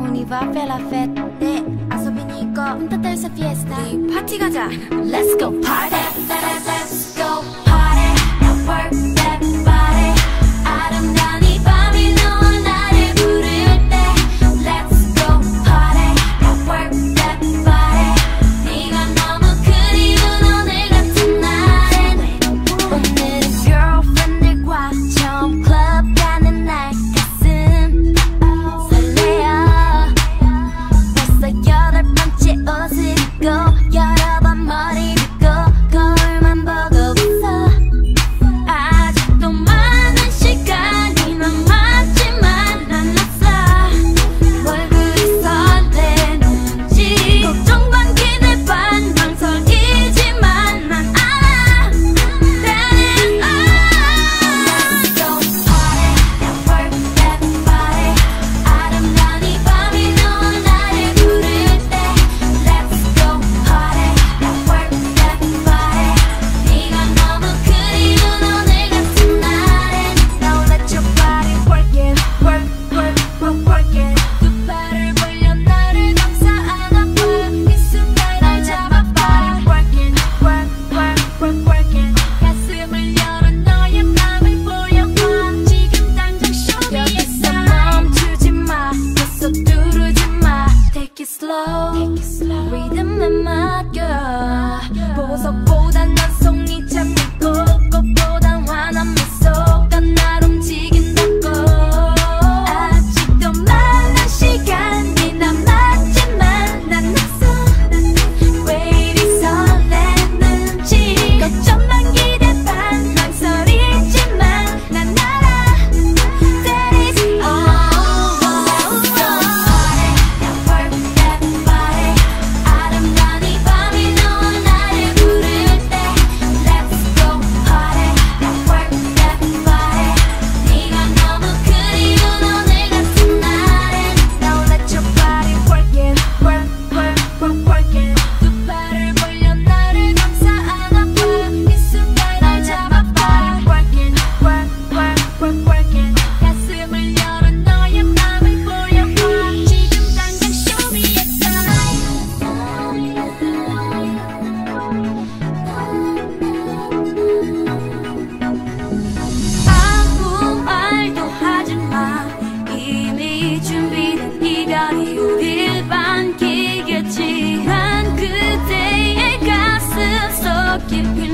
On y va faire la fête. Eh, asobinico, un total sa fiesta. Party gaja, let's go party. slow. Rhythm in my 보석보다 난 속이 keep